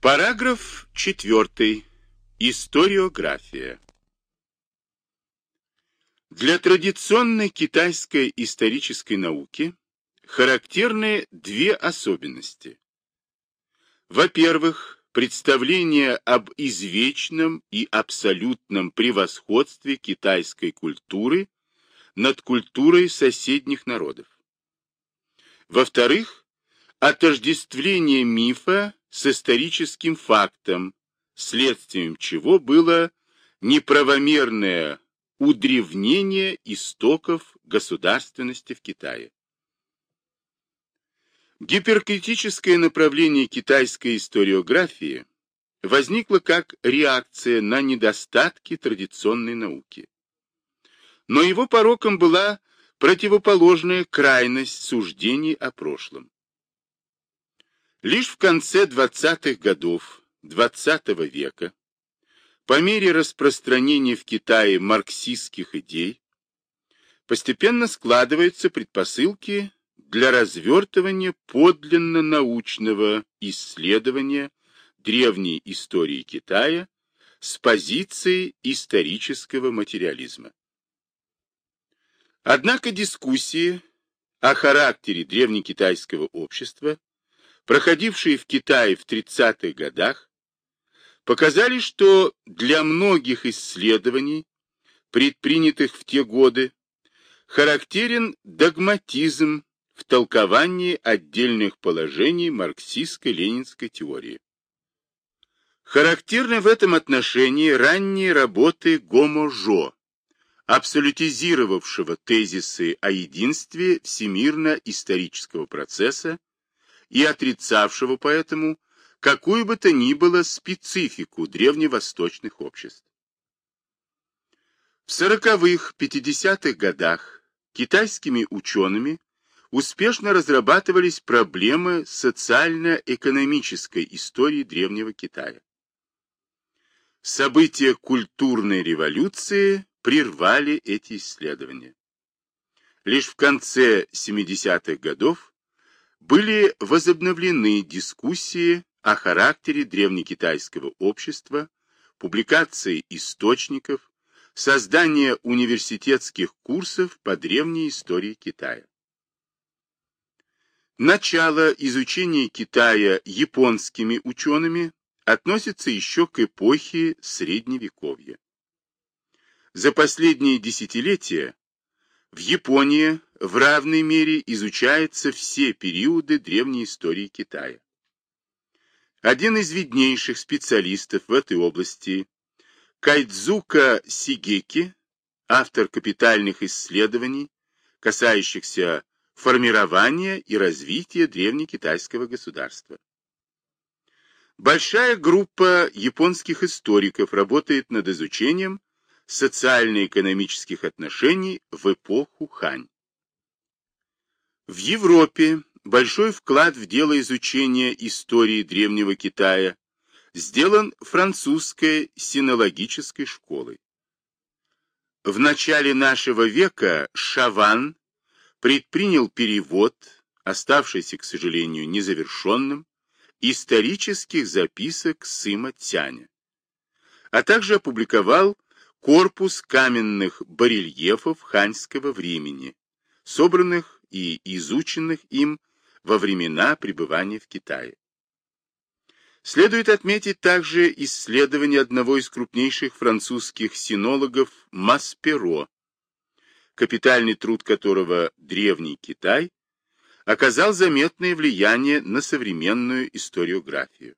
Параграф 4. Историография. Для традиционной китайской исторической науки характерны две особенности. Во-первых, представление об извечном и абсолютном превосходстве китайской культуры над культурой соседних народов. Во-вторых, отождествление мифа с историческим фактом, следствием чего было неправомерное удревнение истоков государственности в Китае. Гиперкритическое направление китайской историографии возникло как реакция на недостатки традиционной науки. Но его пороком была противоположная крайность суждений о прошлом. Лишь в конце 20-х годов XX -го века, по мере распространения в Китае марксистских идей, постепенно складываются предпосылки для развертывания подлинно научного исследования древней истории Китая с позиции исторического материализма. Однако дискуссии о характере древнекитайского общества, проходившие в Китае в 30-х годах, показали, что для многих исследований, предпринятых в те годы, характерен догматизм в толковании отдельных положений марксистско-ленинской теории. Характерны в этом отношении ранние работы Гомо Жо, абсолютизировавшего тезисы о единстве всемирно-исторического процесса и отрицавшего поэтому какую бы то ни было специфику древневосточных обществ. В 40-х-50-х годах китайскими учеными успешно разрабатывались проблемы социально-экономической истории Древнего Китая. События культурной революции прервали эти исследования. Лишь в конце 70-х годов были возобновлены дискуссии о характере древнекитайского общества, публикации источников, создание университетских курсов по древней истории Китая. Начало изучения Китая японскими учеными относится еще к эпохе Средневековья. За последние десятилетия в Японии в равной мере изучаются все периоды древней истории Китая. Один из виднейших специалистов в этой области, Кайдзука Сигеки, автор капитальных исследований, касающихся формирования и развития древнекитайского государства. Большая группа японских историков работает над изучением социально-экономических отношений в эпоху Хань. В Европе большой вклад в дело изучения истории Древнего Китая сделан французской синологической школой. В начале нашего века Шаван предпринял перевод, оставшийся, к сожалению, незавершенным, исторических записок Сыма Тяня, а также опубликовал корпус каменных барельефов ханьского времени, собранных и изученных им во времена пребывания в Китае. Следует отметить также исследование одного из крупнейших французских синологов Масперо, капитальный труд которого «Древний Китай» оказал заметное влияние на современную историографию.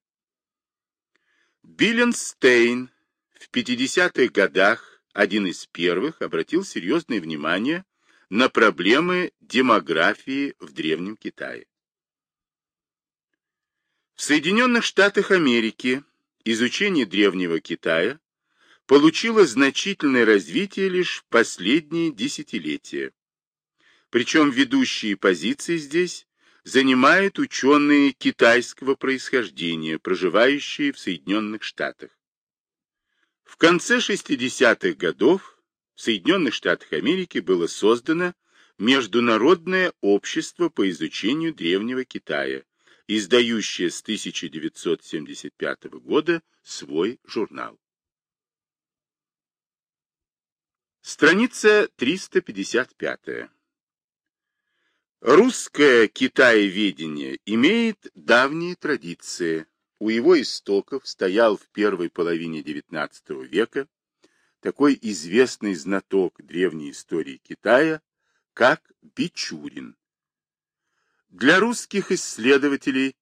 Билленстейн в 50-х годах один из первых обратил серьезное внимание на проблемы демографии в Древнем Китае. В Соединенных Штатах Америки изучение Древнего Китая получило значительное развитие лишь в последние десятилетия. Причем ведущие позиции здесь занимают ученые китайского происхождения, проживающие в Соединенных Штатах. В конце 60-х годов в Соединенных Штатах Америки было создано Международное общество по изучению Древнего Китая, издающая с 1975 года свой журнал. Страница 355. Русское китаеведение имеет давние традиции. У его истоков стоял в первой половине XIX века такой известный знаток древней истории Китая, как Бичурин. Для русских исследователей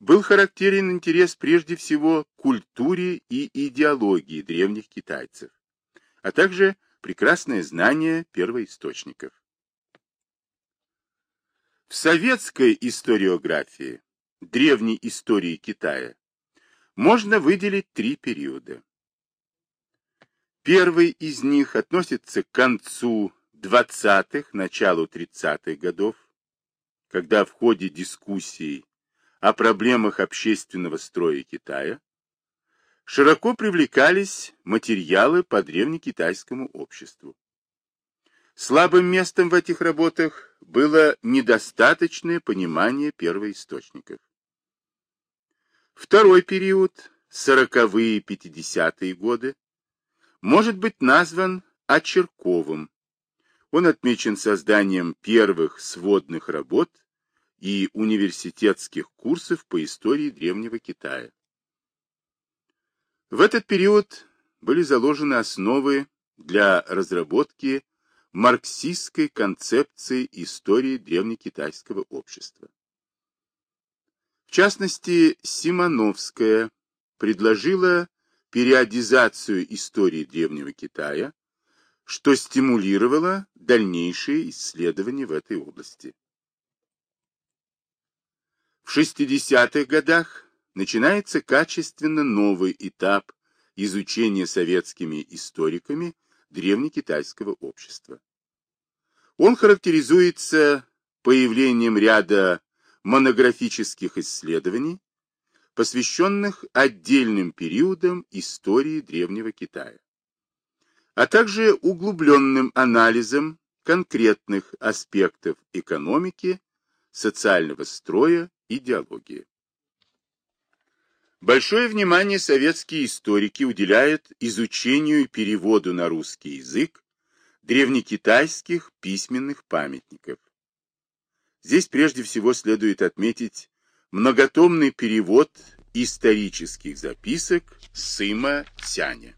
был характерен интерес прежде всего к культуре и идеологии древних китайцев, а также прекрасное знание первоисточников. В советской историографии, древней истории Китая, можно выделить три периода. Первый из них относится к концу 20-х, началу 30-х годов, когда в ходе дискуссий о проблемах общественного строя Китая широко привлекались материалы по древнекитайскому обществу. Слабым местом в этих работах было недостаточное понимание первоисточников. Второй период, 40-е и 50-е годы, может быть назван очерковым. Он отмечен созданием первых сводных работ и университетских курсов по истории Древнего Китая. В этот период были заложены основы для разработки марксистской концепции истории древнекитайского общества. В частности, Симоновская предложила периодизацию истории Древнего Китая, что стимулировало дальнейшие исследования в этой области. В 60-х годах начинается качественно новый этап изучения советскими историками древнекитайского общества. Он характеризуется появлением ряда монографических исследований, посвященных отдельным периодам истории Древнего Китая, а также углубленным анализом конкретных аспектов экономики, социального строя идеологии. Большое внимание советские историки уделяют изучению и переводу на русский язык древнекитайских письменных памятников. Здесь прежде всего следует отметить многотомный перевод исторических записок Сыма Тяня.